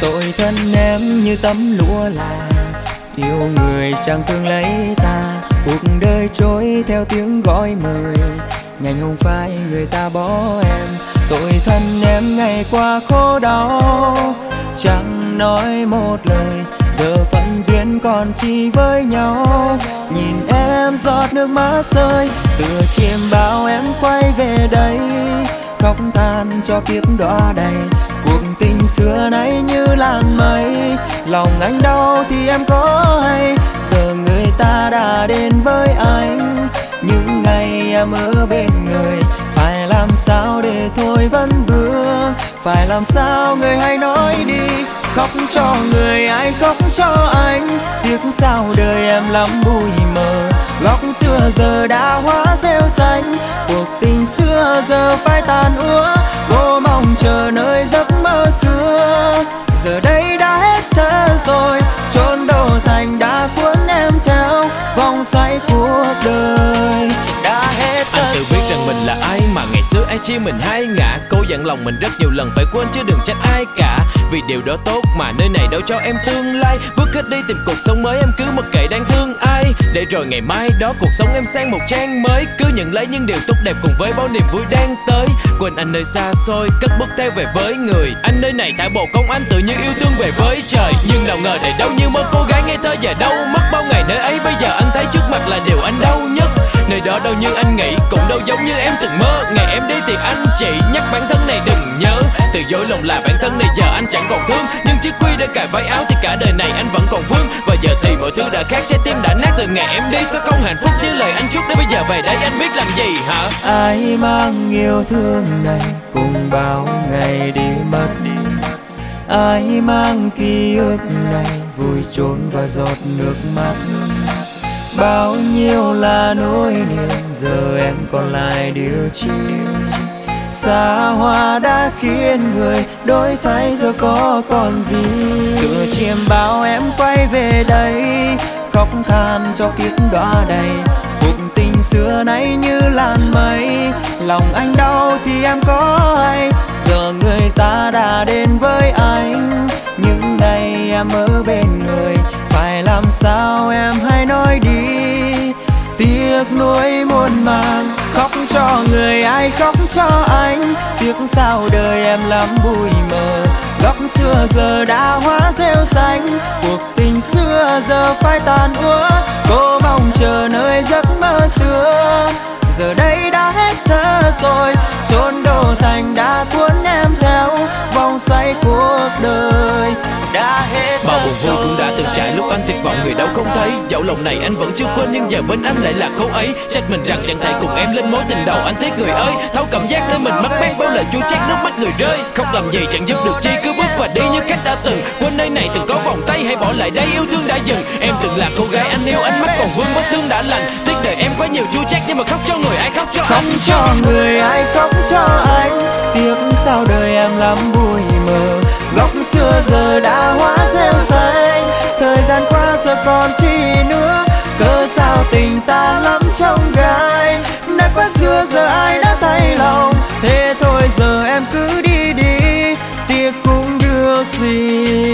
tội thân em như tấm lụa là yêu người chẳng thương lấy ta. Cuộc đời trôi theo tiếng gọi mời nhanh không phải người ta bỏ em. Tội thân em ngày qua khổ đau, chẳng nói một lời. Giờ phận duyên còn chỉ với nhau, nhìn em giọt nước mắt rơi. Tựa chiêm bao em quay về đây, khóc than cho kiếp đọa đầy. Cuộc tình xưa nay như làn mây. Lòng anh đau thì em có hay. Giờ người ta đã đến với anh. Những ngày em ở bên người, phải làm sao để thôi vẫn vương? Phải làm sao người hãy nói đi? Khóc cho người ai khóc cho anh? Tiếc sao đời em lắm bụi mờ. Góc xưa giờ đã hóa rêu xanh. Cuộc tình xưa giờ phải tàn úa. Mình là ai mà ngày xưa ai chia mình hai ngã? Cố dặn lòng mình rất nhiều lần phải quên chứ đừng trách ai cả. Vì điều đó tốt mà nơi này đâu cho em tương lai. Bước hết đi tìm cuộc sống mới, em cứ mặc kệ đang thương ai. Để rồi ngày mai đó cuộc sống em sang một trang mới. Cứ nhận lấy những điều tốt đẹp cùng với bao niềm vui đang tới. Quên anh nơi xa xôi, cất bước theo về với người. Anh nơi này thả bộ công anh tự như yêu thương về với trời. Nhưng nào ngờ đầy đâu như mơ, cô gái ngây thơ giờ đâu mất bao ngày. Nơi ấy bây giờ anh thấy trước mặt là điều anh đau nhất. Nơi đó đâu như anh giống như em từng mơ. Ngày em đi thì anh chỉ nhắc bản thân này đừng nhớ. Từ dối lòng là bản thân này, giờ anh chẳng còn thương. Nhưng chiếc quy đã cài váy áo thì cả đời này anh vẫn còn vương. Và giờ thì mọi thứ đã khác, trái tim đã nát từ ngày em đi. Sao không hạnh phúc như lời anh chúc đến bây giờ? Về đây anh biết làm gì hả? Ai mang yêu thương này cùng bao ngày đi mất? Đi ai mang ký ức này vui trốn và giọt nước mắt? Bao nhiêu là nỗi em còn lại điều chi? Xa hoa đã khiến người đổi thay, giờ có còn gì? Tựa chiêm bao em quay về đây, khóc than cho kiếp đọa đầy. Cuộc tình xưa nay như làn mây, lòng anh đau thì em có hay? Giờ người ta đã đến với anh, những ngày em ở bên người, phải làm sao em hãy nói đi? Tiếc nuối muôn màng, khóc cho người ai khóc cho anh. Tiếc sao đời em lắm bụi mờ, góc xưa giờ đã hóa rêu xanh. Cuộc tình xưa giờ phải tàn úa, cô mong chờ nơi giấc mơ xưa. Giờ đây đã hết thơ rồi, chốn đô thành đã cuốn cuộc đời đã hết bao buồn vui cũng đã từng trải lúc anh tuyệt vọng người đâu không thấy. Dẫu lòng này anh vẫn chưa quên nhưng giờ bên anh lại là câu ấy. Trách mình rằng chẳng thể cùng em lên mối tình đầu anh tiếc người ơi. Thấu cảm giác nơi mình mất mát bao lời chua chát nước mắt người rơi. Không làm gì chẳng giúp được chi cứ bước và đi như cách đã từng. Quên nơi này từng có vòng tay hay bỏ lại đây yêu thương đã dừng. Em từng là cô gái anh yêu ánh mắt còn vương vết thương đã lành. Tiếc đời em quá nhiều chua chát nhưng mà khóc cho người ai khóc cho khóc anh? cho người ai khóc cho anh? Tiếc sao đời em góc xưa giờ đã hóa rêu xanh. Thời gian qua giờ còn chi nữa, cớ sao tình ta lắm trong gai? Đã quá xưa giờ ai đã thay lòng, thế thôi giờ em cứ đi đi, tiếc cũng được gì.